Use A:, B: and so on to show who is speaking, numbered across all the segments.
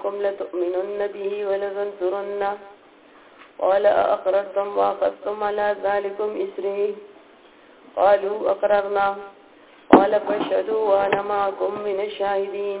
A: ربكم لتؤمنن به ولتنصرنه قال أقررتم وأخذتم على ذلكم إسري قالوا أقررنا قال فاشهدوا وأنا معكم من الشاهدين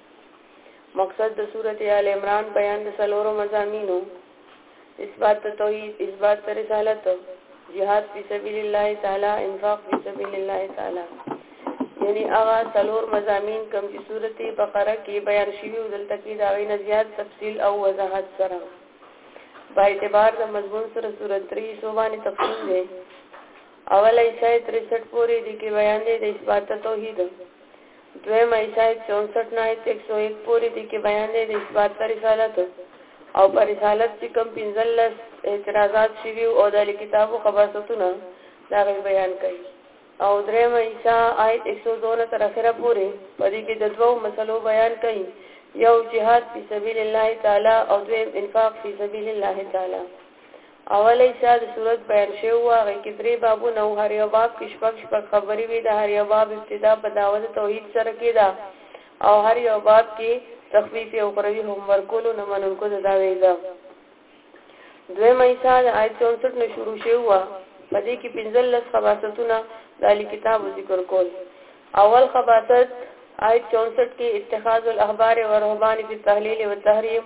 A: مقصد د سورت آل عمران بیان د څلورو مضامینو اثبات ته توحید اثبات ته رسالت جهاد فی سبیل الله تعالی انفاق فی سبیل الله تعالی یعنی هغه څلور مزامین کوم چې سورته بقره کې بیان شوی او دلته کې دا غي زیات تفصیل او وضاحت سره په اعتبار د مضمون سره سورته 3 صوبانه تفصیل دی اول ایسه 63 پورې د کې بیان دی د اثبات توحید دویم ایسا ایک سو انسټ نه ایت ایک سو ایک پورې دې کې بیان دی د اثبات پر رسالت او پر رسالت چې کوم پنځلس اعتراضات شوي او د کتاب و خباستونه د هغوی بیان کوي او دریم ایسا ایت ایک سو دو نه تر اخره پورې په دې کې د دوو مسلو بیان کوي یو جهاد فی سبیل الله تعالی او دویم انفاق فی سبیل الله تعالی اول حصه د سورت پیل شوې وه، هغې کې درې بابونه وو، هر یو باب کې شپږ شپږ خبرې وې، د هر یو باب ابتدا په دعوه د توحید سره کېده او هر یو باب کې تخویف اخروي هم ورکولو نه منونکو ته دا ویل. دویمه حصه د آیت 64 نه شروع شوې وه، په دې کې پنځلس خباستونه د اهل کتابو ذکر کول، اول خباثت آیت چونسټ کې اتخاذ الاحبار و رهبان په تحلیل و تحریم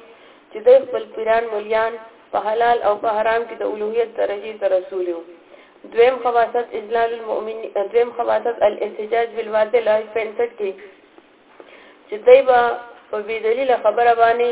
A: چې د خپل پیران ملیان په حلال او په حرام کې د اولویت درجه ته رسول یو دویم خواصت اجلال المؤمن دویم خواصت الاحتجاج بالواضح لا 65 کې چې دای با په بی دلیل خبره باندې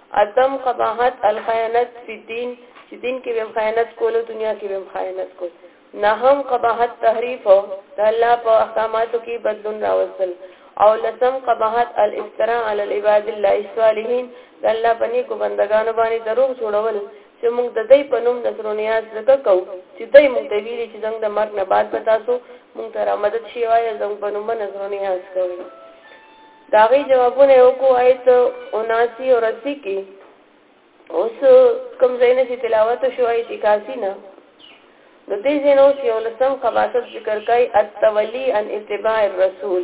A: اتم قباحت الخیانت فی الدین چې دین کې به خیانت کول او دنیا کې به خیانت کول نهم قباحت تحریف او د الله په احکاماتو کې بدلون راوستل او لسم قباحت الافتراء علی العباد الله الصالحین د الله په نیکو بندگانو باندې دروغ جوړول چې موږ د دې په نوم د سرونیاز ذکر کوو چې دای موږ ته ویلي چې څنګه د مرګ نه بعد پتا سو موږ ته را مدد شي وایي زموږ په نوم نه سرونیاز کوي د هغوی جوابونه یې وکړو آیت اناسی او رسی کې اوس کوم ځای نه چې تلاوت شو آیت اکاسی نه نو دې ځای نه اوس یو لسم خباست ذکر کوي التولی ان اتباع الرسول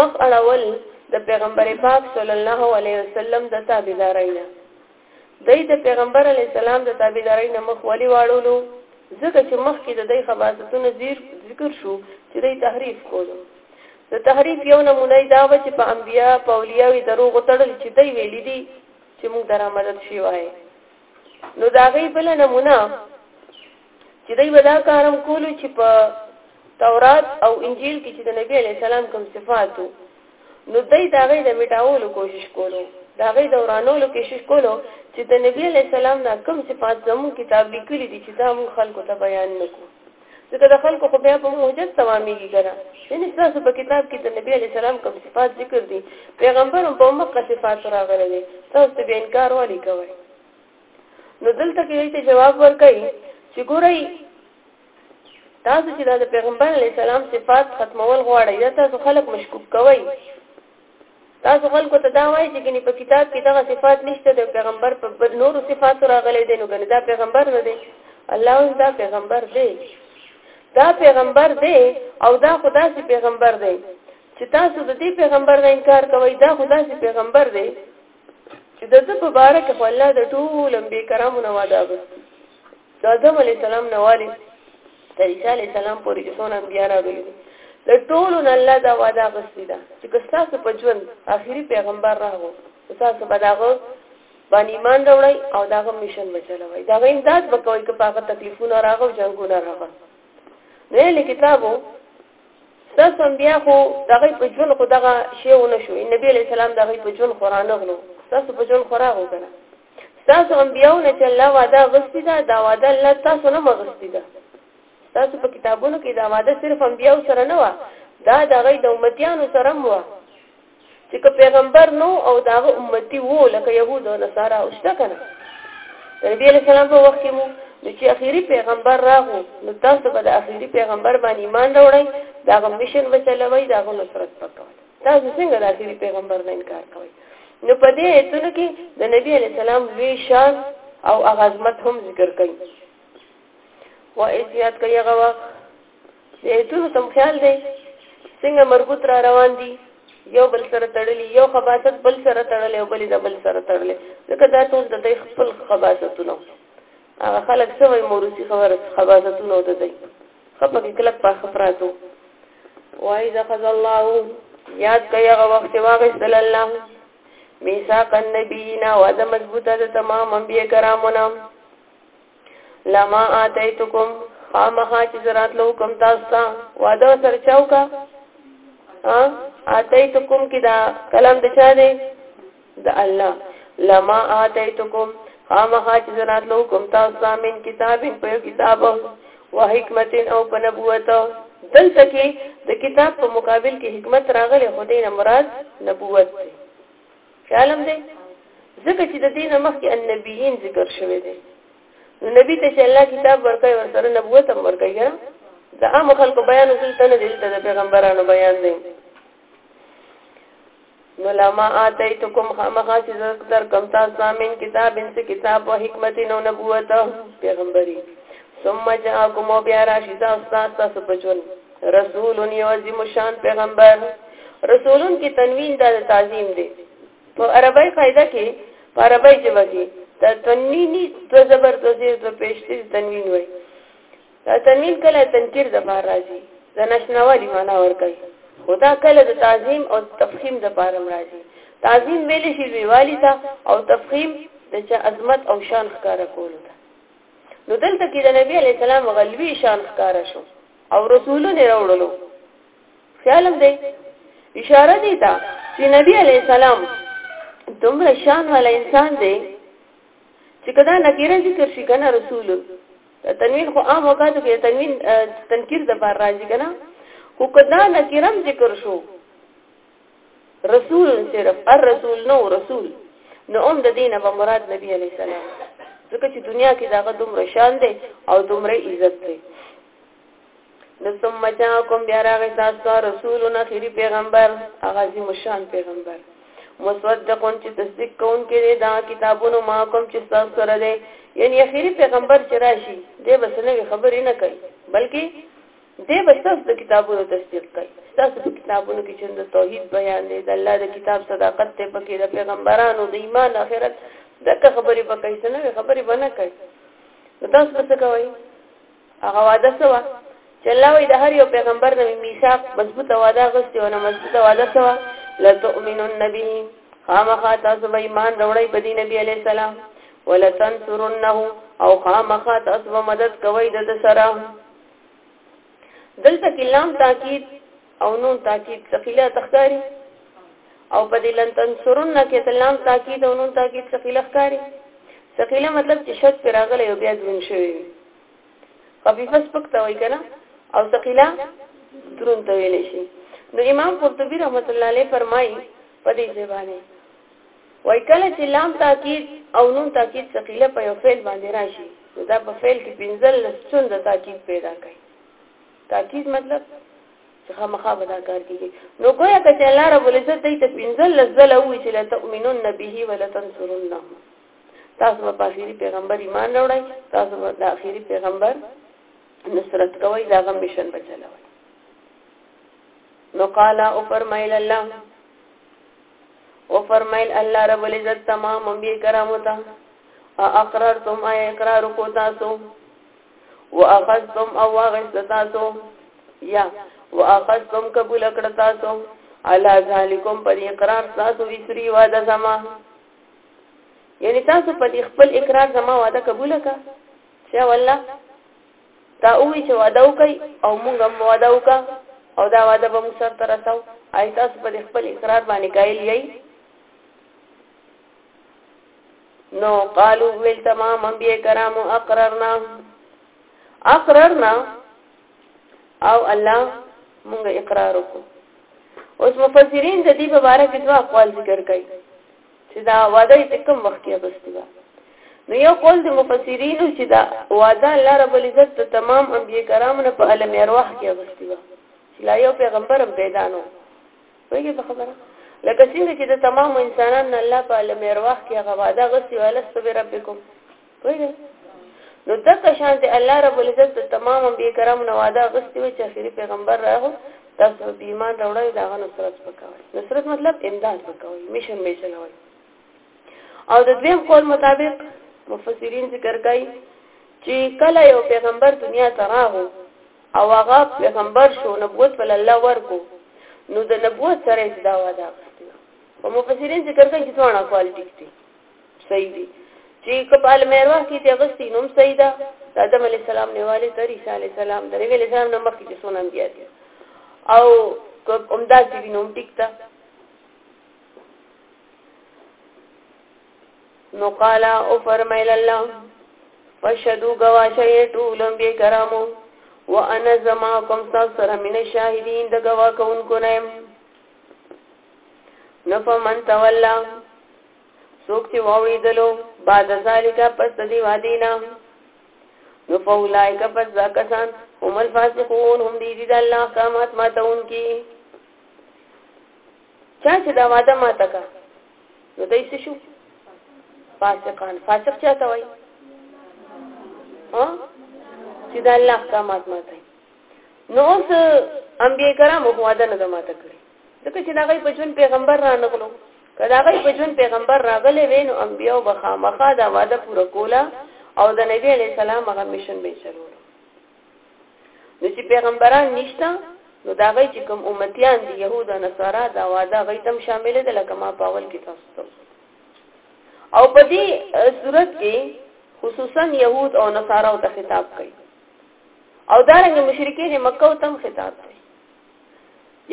A: مخ اړول د پیغمبر پاک صلی الله علیه وسلم د تابعدارۍ نه دوی د پیغمبر علیه السلام د تابعدارۍ نه مخ ولې واړولو؟ ځکه چې مخکې د دوی خباثتونه زیر ذکر شو چې دوی تحریف کولو. د تحریف یو نمونه یې دا وه چې په انبیا په اولیاو یې دروغ وتړل چې دوی ویلي دي چې موږ ته رامدد شوی. نو د هغې بله نمونه چې دوی به دا کار هم کولو چې په تورات او انجیل کې چې د نبی علی السلام کوم صفاتو نو دوی دا غي د میټاولو کوشش کولو دا غي د ورانولو کوشش کولو چې د نبی علی السلام نه کوم صفات زمو کتاب لیکلي دي چې دا مون خلکو ته بیان نکو ځکه د خلکو خو بیا په موجد توامېږي کنه یعنی تاسو په کتاب کې د نبی علی السلام کوم صفات ذکر دي پیغمبر هم په مکه صفات راغلي تاسو به انکار ولي کوئ نو دلته کې ایت جواب ورکړي چې ګورئ تاسو چې د پیغمبر علی السلام صفات ختمول غواړئ یا تاسو خلک مشکوک کوئ تاسو خلکو ته دا وایي چې ګنې په کتاب کې دغه صفات نشته د پیغمبر په نورو صفاتو راغلي دي نو ګنې دا پیغمبر نه دی الله اوس دا پیغمبر دی دا پیغمبر دی او دا خدا سي پیغمبر دی چې تاسو د دې پیغمبر نه انکار کوئ دا خدا سي پیغمبر دی چې د ده په باره کې خو الله د ټول انبي کرامو نه وعده اغوستي د آدم علیه السلام نه والي د عیسی علیه السلام پورې چې څونه انبیا راغلي دي د ټولو نه الله دا وعده اغوستې ده چې که ستاسو په ژوند آخري پیغمبر راغو ستاسو به دغه باندې ایمان راوړی او دغه میشن به چلوي دغه امداد به کوي که په هغه تکلیفونه راغو جنګونه راغو نو له کتابو تاسو انبیا خو دغه په ژوند خو دغه شی ونه شو نبی علی السلام دغه په ژوند خو رانغلو تاسو په ژوند خو راغو کنه تاسو انبیاو نه چې الله وعده غستی دا دا وعده الله تاسو نه مغستی دا تاسو په کتابونو کې دا وعده صرف انبیاو سره نه و دا دغه د امتیانو سره مو چې که پیغمبر نو او داغه امتی وو لکه يهود او نصارا او شته کنه نبی علیہ السلام په وخت کې مو نو چې اخیری پیغمبر راغو نو تاسو به د اخیری پیغمبر باندې ایمان راوړی داغه مشن به چلوي داغه نصرت وکړي تاسو څنګه د اخیری پیغمبر نه انکار کوئ نو په دې ایتونو کې د نبی علیہ السلام لوی شان او عظمت هم ذکر کړي و ایت یاد کوي هغه وخت ایتونو تم خیال دی څنګه مربوط را روان دي یو بل سره تړلی یو خباست بل سره تړلی او بل د بل سره تړلی ځکه دا ټول د دوی خپل خباستونه هغه خلک سوی موروسی خبر خباستونه د دوی خپه کې کلک په خبراتو وای ځخذ الله یاد کوي هغه وخت واغستل الله میثاق النبینا وعده مضبوطه د تمام انبیاء کرامو نام لما آتیتکم خامخا چې زرات لو کوم تاسو ته وعده سره چاو کا ها آتیتکم کې دا کلام د چا دی د الله لما آتیتکم خامخا چې زرات لو کوم تاسو ته من کتاب په کتاب او حکمت او په نبوت دلته کې د کتاب په مقابل کې حکمت راغلی خدای نه مراد نبوت دی خیالم دی ځکه چې د دینه مخکې النبیین ذکر شوی دی نو نبی ته چې الله کتاب ورکړي ورسره نبوت هم ورکړي ګره د عام خلکو بیان اصول تنه دلته د پیغمبرانو بیان دی نو لما آتیتکم خامخا چې در کم تاسو زامن کتاب انس کتاب او حکمت نو نبوت پیغمبري ثم جاءکم بیا راشي تاسو تاسو په ژوند رسول یو عظیم شان پیغمبر رسولون کې تنوین د تعظیم دی په عربی قاعده کې په عربی ژبه کې دا تنوینی دو زبر دو زیر دو پیشتی تنوین وای دا تنوین کله تنکیر د بار راځي د نشنوالی معنا ورکړي خدا کله د تعظیم او تفخیم د بار راځي تعظیم ویل شي ویوالی ته او تفخیم د چا عظمت او شان ښکارا کول ته نو دلته کې د نبی علی السلام غلوی شان ښکارا شو او رسولونه راوړلو خیالم دی اشاره دی ته چې نبی علی السلام دومره شان والا انسان دی چې کدا نکیره ذکر شي کنه رسول تنوین خو عام وکړو کې تنوین تنکیر د بار راځي کنه خو کدا نکیرم ذکر شو رسول صرف الرسول نو رسول نو هم د دینه به مراد نبی علی السلام ځکه چې دنیا کې داغه دومره شان دی او دومره عزت دی نو ثم جاءكم بیا راغی تاسو رسولنا خيري پیغمبر هغه زی مشان پیغمبر مصدقون چې تصدیق کون کې دا کتابونو ما کوم چې تاسو سره دی یعنی اخیری پیغمبر چې راشي دې بس نه خبرې نه کوي بلکې دې به تاسو د کتابونو تصدیق کوي تاسو په کتابونو کې چې د توحید بیان دی د الله د کتاب صداقت ته پکې د پیغمبرانو د ایمان آخرت دغه خبرې پکې سنوي خبرې بنه کوي تاسو څه کوي هغه وعده سوا چې الله وي د هر یو پیغمبر نبی میثاق مضبوطه وعده غوښتي او نه مضبوطه وعده سوا لتؤمنن به خامخا تاسو به ایمان راوړی په دین نبی علی السلام ولتنصرنه او خامخا تاسو به مدد کوئ د سره دلته کې لام تاکید او نون تاکید ثقيله تخکاری او په دې لن تنصرن کې لام تاکید او نون تاکید ثقيله ښکاری ثقيله مطلب چې شک پر راغلی او بیا ځون شوی خفيفه سپکته وای کنه او ثقيله درون ته ویل شي نو امام قرطبي رحمت الله علیه فرمایي په دې ځبانه وایي کله چې لام تاکید او نون تاکید ثقیله په یو فعل باندې راشي نو دا په فعل کې پنځلس چون د تاکید پیدا کوي تاکید مطلب چې خامخا به دا کار کیږي نو ګویا که چې الله رب العزت دی ته پنځلس ځله ووایي چې لا تؤمنون به ولا تنصرونه تاسو په اخیری پیغمبر ایمان راوړئ تاسو په اخیری پیغمبر نصرت کوي دا غم مشن بچلوي نو قال او فرمایل الله او فرمایل الله رب العزت تمام انبیاء کرامو ته اقررتم ای اقرار کو تاسو واخذتم او واغست تاسو یا واخذتم قبول کړ تاسو علا ذالکم پر اقرار تاسو وسری وعده زما یعنی تاسو په خپل اقرار زما وعده قبول کړه چې والله تا وی چې وعده وکي او موږ هم وعده وکا او دا وعده به موږ سره تر رساو آی تاسو په خپل اقرار باندې قائل یی نو قالو ویل تمام انبیاء کرام اقررنا اقررنا او الله موږ اقرار وکړو اوس مفسرین د دې په اړه کې دوه اقوال ذکر کوي چې دا وعده یې په کوم وخت کې اغوستې وه نو یو قول د مفسرینو چې دا وعده الله رب العزت د تمام انبیاء کرامو نه په عالم ارواح کې اغوستې وه چې لا یو پیغمبر هم پیدا نه وایي په خبره لکه څنګه چې د تمام انسانانو الله په عالم ارواح کې هغه وعده اغوستې وه لست بربکم پوهیږئ نو دغه شان دی الله رب العزت د تمام انبیاء کرام نو وعده غوښتي و چې اخیری پیغمبر راغو تاسو به ایمان راوړی دا غو نصرت وکوي نصرت مطلب امداد وکوي میشن به چلوي او د دویم قول مطابق مفسرین ذکر کوي چې کله یو پیغمبر دنیا ته راغو او هغه پیغمبر شو نبوت ول الله ورکو نو د نبوت سره دا وعده غوښتي او مفسرین ذکر کوي چې څونه کوالټی دي صحیح دي چې کپال مېروه کې ته غستی نوم صحیح ده د آدم علی السلام نیواله تر عیسی علی السلام د نبی علی السلام نه مخکې چې سونم بیا دي او عمدہ چې نوم ټیک ده نو قال او فرمایل الله فشدو گواشی ټولم بی کرامو وانا زما کوم تاسو سره من شاهدین د گوا کوونکو نه نفمن تولا څوک چې واوریدلو بعد ذالک پس د دی وادینا نو فولایک پس دا کسان هم الفاسقون هم دی دی د الله احکامات ماتون کی چا چې دا واده ماته کا نو دای څه شو فاسقان فاسق چاته وای ها چې د الله احکامات ماته نو اوس انبیای کرام هو واده نه ماته کړی ځکه چې هغه په جون پیغمبر را نغلو کله هغه په جون پیغمبر راغلی وینو انبیو بخا مخا دا وعده پوره کوله او د نبی علی سلام هغه مشن به چلول نو چې پیغمبران نشته نو دا غي چې کوم امتیان دي يهود او نصارا دا وعده غي تم شامل دي لکه ما پاول کې تاسو او په دې صورت کې خصوصا يهود او نصارا ته خطاب کوي او دا رنګ مشرکین مکه ته خطاب کوي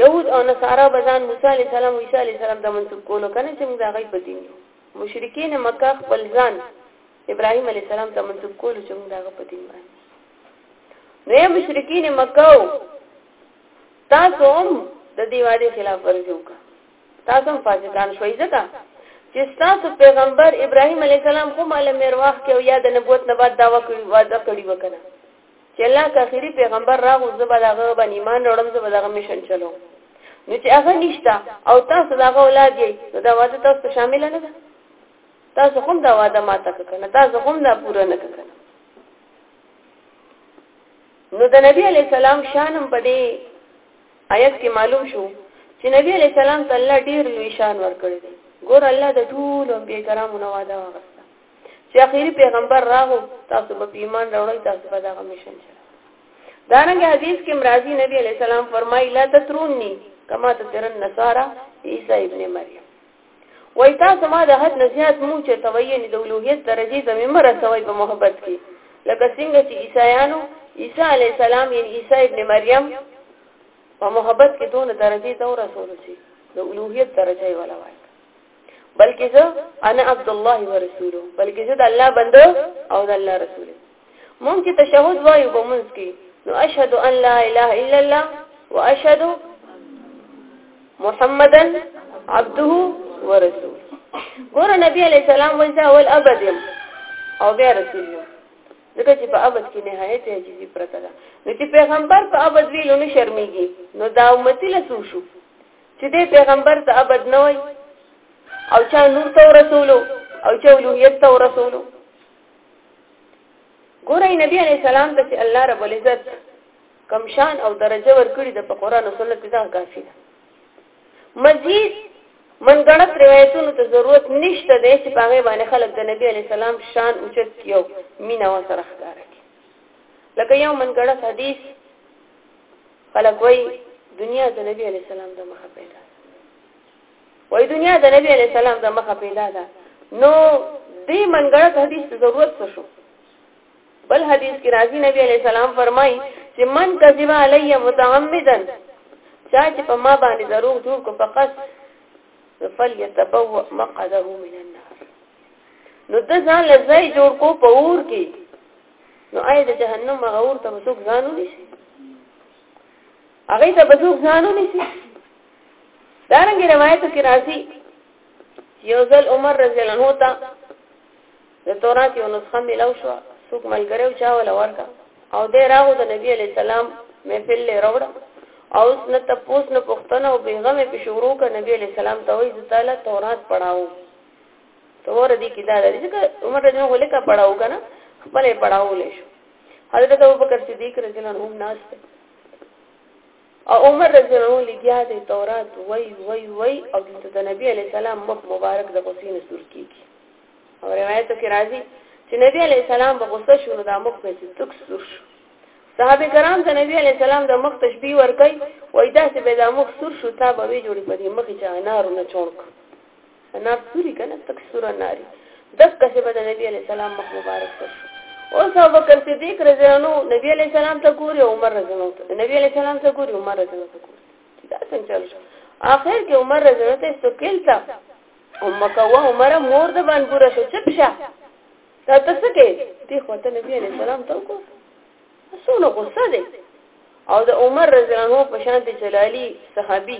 A: یهود او نصارا به ځان موسی علی السلام او عیسی علی السلام ته منسوب کولو کنه چې موږ د هغه په دین یو مشرکین مکه خپل ځان ابراهیم علی السلام ته منسوب کولو چې موږ د هغه په دین باندې نو مشرکین مکه تاسو هم د دې وعده خلاف ورزي وکړه تاسو هم فاسقان شوي ځکه چې تاسو پیغمبر ابراهیم علی السلام خو مال میرواخ کې او یاد نبوت نه بعد داوا کړی وعده کړی وکړه چې الله که اخیری پیغمبر راغو زه به دغه باندې ایمان راوړم زه به دغه میشن چلو نو چې هغه نشته او تاسو دغه اولاد یې نو دا واده تاسو ته شامل نه ده تاسو هم دا واده ماته کنه تاسو هم دا پوره نه کنه نو د نبی علی سلام شانم په دې آیت کې معلوم شو چې نبی علی سلام ته الله ډیر لوی شان ورکړی دی ګور الله د ټول انبیاء کرامو نو واده وغوښته چې اخیری پیغمبر راغو تاسو به ایمان راوړی تاسو به دا کمیشن چا دارنګ حدیث کې مرادی نبی علی السلام فرمایي لا تترونی کما تترن نصارا عیسی ابن مریم وای تاسو ما د حد نزیات مو چې تویې د اولوهیت درجه ته مې مرسوي په محبت کې لکه څنګه چې عیسایانو عیسی علی السلام یعنی عیسی ابن مریم په محبت کې دونه درجه ته ورسول شي د اولوهیت درجه ولا وای بلکې زه انا عبد الله ورسوله بلکې زه د الله بنده او د الله رسول مونږ چې تشهود وایو په مونږ کې نو اشهد ان لا اله الا الله واشهد محمدا عبده ورسوله ګور نبی علی السلام وځه اول ابد او بیا رسول الله ځکه چې په ابد کې نهایت عجیبی پرته ده نو چې پیغمبر په ابد ویلو نه شرمېږي نو دا امتی له څو شو چې دې پیغمبر ته ابد نه وای او چا نور ته رسولو او چا الوهیت ته رسولو ګورای نبی علی سلام ته چې الله رب العزت کم شان او درجه ورکړي د قرآن او سنت دا کافی ده مزید من غنت روایتونو ته ضرورت نشته دی چې پاغه باندې خلک د نبی علی سلام شان اوچت کیو مینا وسره ښکار کی لکه یو من غنت حدیث خلک وای دنیا د نبی علی سلام د مخه پیدا وای دنیا د نبی علی سلام د مخه پیدا ده نو دې منګړه حدیث ته ضرورت څه شو بل حدیث کې راځي نبی علی سلام فرمایي چې من کذب علی متعمدا چا چې په ما باندې دروغ جوړ کو فقط فليتبوأ مقعده من النار نو د ځان لځای جوړ کو په اور کې نو آیا د جهنم هغه اور ته څوک ځان ونیسي هغه ته به څوک ځان ونیسي دا رنګ روایت کې راځي یو ځل عمر رضی الله عنه ته د تورات یو نسخه ملو شو څوک ملګری او چا ول ورکا او د راغو د نبی علی السلام مې پل راوړ او اس نه تپوس نه پښتنه او بیغمه په شروع ک نبی علی السلام ته وایي تعالی تورات پڑھاو تور دي کې دا لري چې عمر رضی الله عنه پړاو کنه خپل پړاو لې شو حضرت ابوبکر صدیق رضی الله عنه ناس ته او عمر رضی الله عنه لګیا دی تورات وای وای وای او د نبی علی السلام مخ مبارک د غسین سور کیږي او روایت کې راځي چې نبی علی السلام په غصه شو نو د مخ په تک سور شو صحابه کرام د نبی علی السلام د مخ تشبیه ور کوي وای دا چې به د مخ سور شو تا به جوړي په دې مخ چې انارونه چونک انار سوري کنه تک سور اناري دک څه بد نبی عليه السلام مخ مبارک ته شو او صاحب بکر صدیق رضی الله عنه نبی عليه السلام ته ګوري عمر رضی الله عنه نبی عليه السلام ته ګوري عمر رضی الله عنه دا څنګه چل شو اخر کې عمر رضی الله عنه سکیل تا او مکوه عمر مور د باندې پورا شو چپ شه دا تاسو کې دی خو ته نبی عليه السلام ته کو سونه غوسه دي او د عمر رضی الله عنه په شان دي جلالي صحابي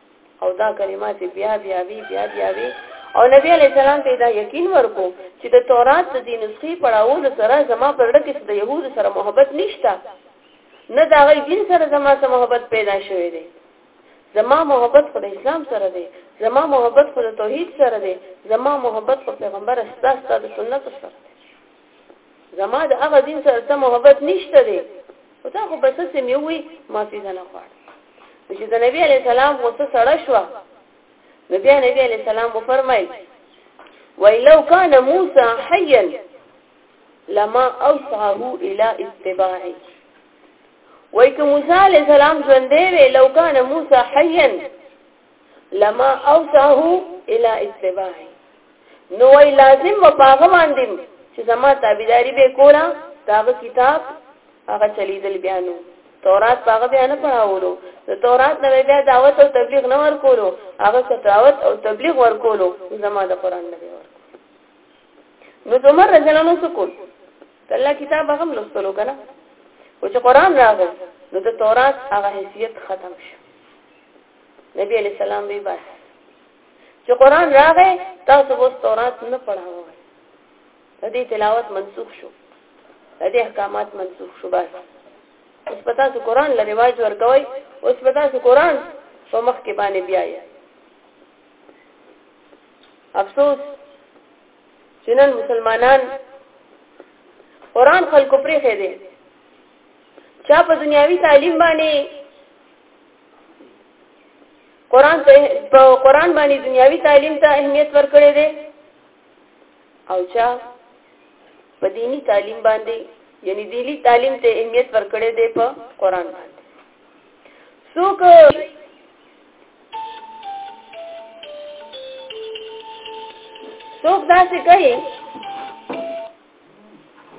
A: او دا کلمات بیا بیا وی بیا بیا وی او نبی علی السلام ته دا یقین ورکو چې د تورات د دې نسخې پړاوولو سره زما پر لړ کې د يهودو سره محبت نشته نه دا غي دین سره زما سره محبت پیدا شوه دی زما محبت خو د اسلام سره دی زما محبت خو د توحید سره دی زما محبت خو پیغمبر استاد د سنت سره زما د هغه دین سره ته محبت نشته دی او تا خو بس سم یو وی معافي نه غواړ چې د نبی علی سلام غوسه سړه شو نو بیا نبی علی سلام و فرمایل ویلو کان موسی حیا لما اوصاه الى اتباعه وای که موسی علی السلام ژوندې وی لو کان موسی حیا لما اوصاه الى اتباع نو وی لازم و پاغه باندې چې زما تابعداري به کولا داغه کتاب هغه چلیدل بیانو تورات هغه بیا نه پڑھاولو د تورات نه بیا دعوت او تبلیغ نه ورکولو هغه ستاوت او تبلیغ ورکولو زما د قران نه ورکولو نو عمر رضی الله عنه سکول الله کتاب هغه لوستلو کنه او چې قران راغی نو د تورات هغه حیثیت ختم شو نبی علیہ السلام وی بس چې قران راغی تاسو اوس تورات نه پڑھاوه د دې تلاوت منسوخ شو د دې احکامات منسوخ شو بس اوس په تاسو قران له رواج ورکوي اوس په تاسو قران په مخ کې باندې بیاي افسوس چې نن مسلمانان قران خلکو پرې خېده چا په دنیاوی تعلیم باندې قران ته په قران باندې دنیاوی تعلیم ته اهمیت ورکړی دی او چا په دینی تعلیم باندې یعنی دینی تعلیم ته اهمیت ورکړی دی په قران باندې څوک څوک دا څه کوي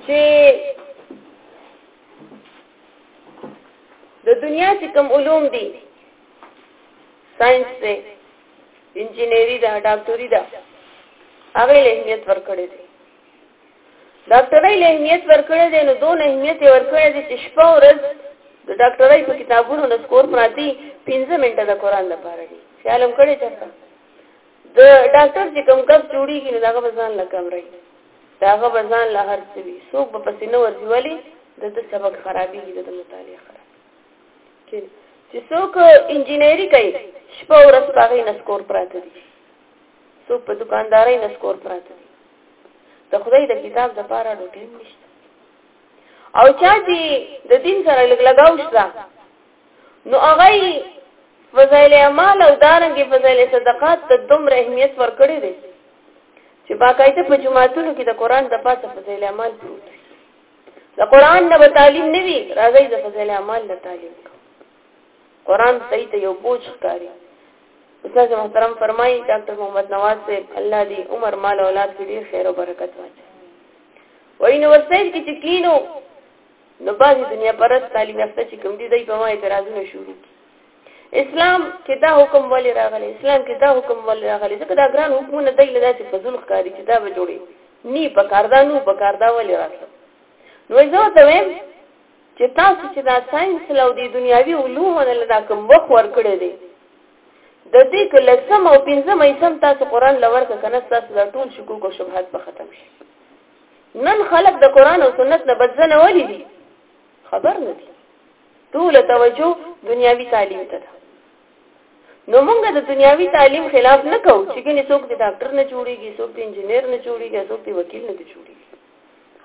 A: چې د دنیا چې کوم علوم دي ساينس دی انجینری ده ډاکټوري ده هغه له اهمیت ورکړي دي ډاکټرۍ له اهمیت ورکړي دي نو دون اهمیت ورکړي دي چې شپه ورځ د ډاکټرۍ په کتابونو د سکور پراتی 15 منټه د قران لپاره دي خیالم کړی چرته د ډاکټر چې کوم کب جوړیږي نو داغه بزان له کم رہی داغه بزان له هر څه وي څوک په پسینه ورځي ولی د د سبق خرابېږي د مطالعه خراب کې چې څوک انجینری کوي شپه ورځ باغې نسکور پراته دي څوک په دکاندارۍ نسکور پراته دي د خدای د کتاب د پاره ډوټیم نشته او چا چې د دین سره لګ لګاو شته نو هغه فضایل اعمال او دارنګي فضایل صدقات ته دومره اهمیت ورکړي دي چې باقاعده په جماعتونو کې د قران د پاسه فضایل اعمال پروت دي د قران نه به تعلیم نه وي راځي د فضایل اعمال نه تعلیم کو قران ته ته یو بوج ښکاری استاد محترم فرمایي ډاکټر محمد نواز صاحب الله دې عمر مال اولاد کې ډیر خیر او برکت واچي وای نو ورسېد کې چې کینو نو بعضی دنیا پرست تعلیم یافته چې کوم دي دای په ما اعتراضونه شروع کی اسلام کې دا حکم ولې راغلی اسلام کې دا حکم ولې راغلی ځکه دا ګران حکمونه دای لدا چې فضل ښکاری چې دا به جوړي نی په کار دا نو په کار دا ولې راغلی نو زه ته وایم چې تاسو چې دا ساينس لو دي دنیاوي علوم نه لدا کوم وخت ور کړی دی د دې کله سم او پنځم ایسم تاسو قران لور کنه تاسو دا ټول شکوک او شبهات به ختم شي نن خلک د قران او سنت نه بدزنه ولې دي خبر نه دي ټول توجه دنیاوی تعلیم ته ده نو موږ د دنیاوی تعلیم خلاف نه کوو چې ګنې څوک د ډاکټر نه جوړیږي څوک د انجنیر نه جوړیږي څوک د وکیل نه جوړیږي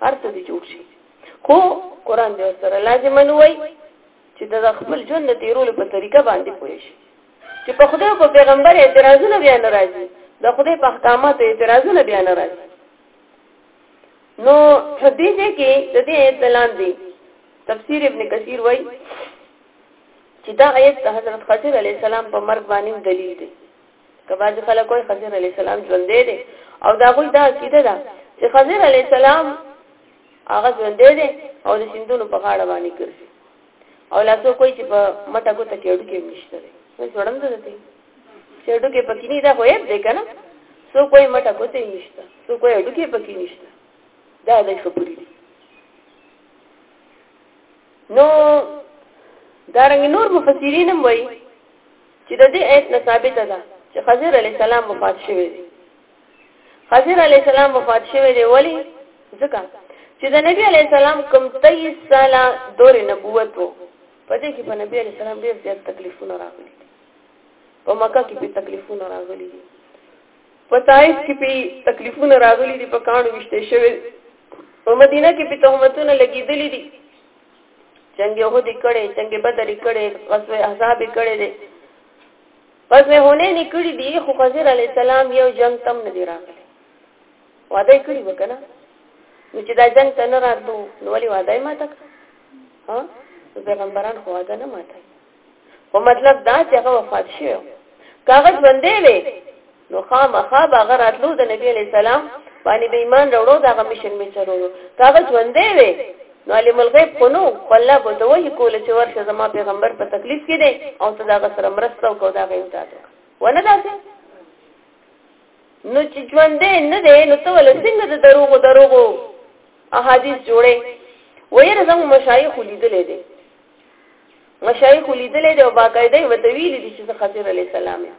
A: هر څه دې جوړ شي خو قران دې سره لازم نه وای چې د خپل ژوند د تیرولو په طریقه باندې پوه شي چې په خدای او په پیغمبر اعتراضونه بیا نه راځي د خدای په احکاماتو اعتراضونه بیا نه راځي نو دې دې کې د دې آیت لاندې تفسیر ابن کثیر وای چې دا آیت د حضرت خضر علی السلام په مرګ باندې دلیل دی کباځ خلک وای خضر علی السلام ژوند دی او دا غوي دا عقیده ده چې خضر علی السلام هغه ژوند دی او د سندونو په غاړه باندې ګرځي او لاسو کوئی چې په مټه کو ته کېړو کې مشته دی نو ژوند ده چړډو کې پکې نه دا خو یې دې کنه سو کوئی مټه کوته نشته سو کوئی اډو کې پکې نشته دا د خبرې دي نو دا رنګ نور مفسرین هم وایي چې د دې آیت نه ثابت ده چې خضر علی السلام وفات شوی دی خضر علی السلام وفات شوی دی ولی ځکه چې د نبی علی السلام کوم 23 ساله دور نبوت وو پدې کې په نبی علی السلام ډېر زیات تکلیفونه راغلي په مکه کې په تکلیفونه راغلي دي په طائف کې په تکلیفونه راغلي دي په کانو وشته شوی په مدینه کې په تهمتونه لګیدلې دي جنگ یهودي کړي جنگ بدر کړي غزوه احزاب کړي دي پس نه هونه نکړي دي خو خضر علی السلام یو جنگ تم نه دی راغلی وعده کړی وکنه نو چې دا جنگ ته نه راتلو نو ولې وعده ماته ها پیغمبران خو وعده نه ماته خو مطلب دا چې هغه وفات شوی کاغذ باندې وي نو خامخا به هغه راتلو د نبی علی سلام باندې به ایمان راوړو دا هغه مشن می چرولو کاغذ باندې وي نو علی ملغیب کو نو الله به ته وایي کول چې ورشه زما پیغمبر په تکلیف کې دی او ته دا غسر مرسته او کو دا غي امداد ونه داسې نو چې ژوندې نه دی نو ته ول څنګه د دروغو دروغو احادیث جوړې وایره زمو مشایخ لیدلې دي مشایخ لیدلې دی او باقاعده یې وته ویلي دي چې خضر علی السلام یم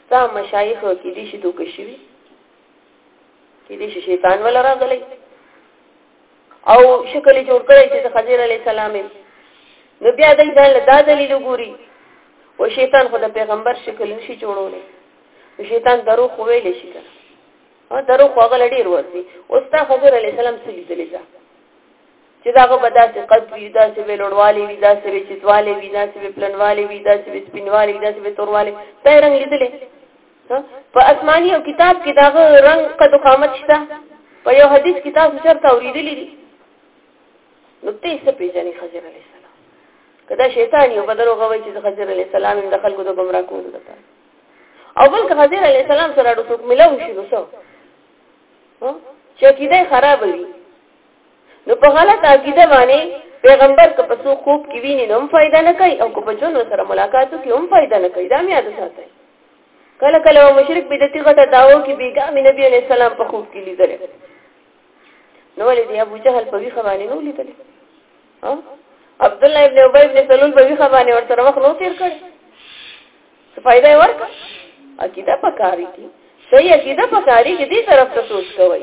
A: ستا مشایخ کې دي چې دوک شي کې دي چې شیطان ولا راغلی او شکل جوړ کړی چې خضر علی السلام یم نو بیا دای ځان له دا دلیل ګوري او شیطان خو د پیغمبر شکل نشي جوړولای شیطان درو خو ویل شي کنه درو خو غل ډیر ورسي او ستا خضر علی السلام سلی دلیزه چې داغه به داسې قد وي داسې به لوړوالی وي داسې به چتوالی وي داسې به پلنوالی وي داسې به سپینوالی وي داسې به توروالی دا رنګ لیدلې په آسماني او کتاب کې داغه رنگ قد قامت شته په یو حدیث کتاب چرته اوریدلې دي نو ته څه پیژنې خضر علی السلام کدا شیطان یو بدرو غوي چې خضر علی السلام د خلکو د گمراه کولو لپاره او بل خضر علی السلام سره د څوک ملو شي نو څه چې کیدای خراب وي نو په غلط عقیده باندې پیغمبر که په څو خوب کې ویني نو هم فائدہ نه کوي او که په جون سره ملاقاتو کې هم فائدہ نه کوي دا مې یاد ساتي کله کله مشرک بدعتي غټه داو کې بیګا مې نبی عليه السلام په خوب کې لیدل نو ولې دی ابو جهل په ویخه باندې نو لیدل ها عبد الله ابن ابي ابن سلول په ویخه باندې ورته وخت نو تیر کړ څه فائدہ یې ورک عقیده پکاري کی صحیح عقیده پکاري کی دې طرف ته سوچ کوي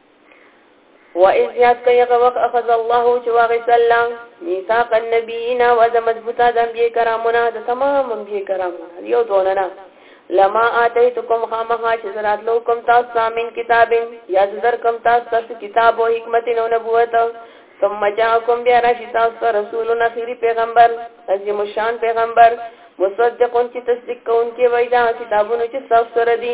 A: و اذ یاد کړئ هغه وخت اخذ الله چې واغست الله میثاق النبیین و د مضبوطه د انبیاء کرامونه د تمام انبیاء کرامونه یو دونه نه لما آتیتکم خامها چې زرات لو کوم تاسو سامین کتابین یا زر کوم تاسو کتاب او حکمت او نبوت ثم جاءكم بیا راشي تاسو رسول نخيري پیغمبر عظیم الشان پیغمبر مصدقون چې تصدیق کوونکي وای دا کتابونه چې تاسو سره دي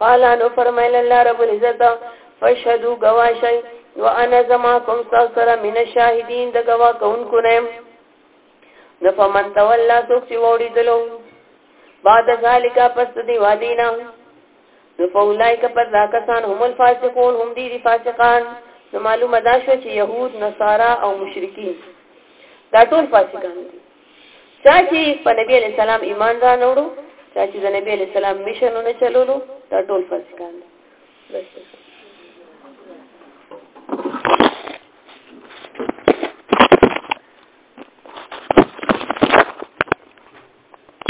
A: قال انو فرمایل الله رب العزت فشهدوا گواشی وانا زماکم سره من الشاهدین د گوا کون کو نیم نو فمن تولا سوک چې وړي دلو بعد ذالک پس دی وادینا نو فولایک پر ذاکسان هم الفاسقون هم دی فاسقان نو معلومه دا شو چې يهود نصارا او مشرکین دا ټول فاسقان دي چا چې په نبی علی السلام ایمان را نوړو چا چې د نبی علی السلام مشنونه چلولو دا ټول فاسقان دي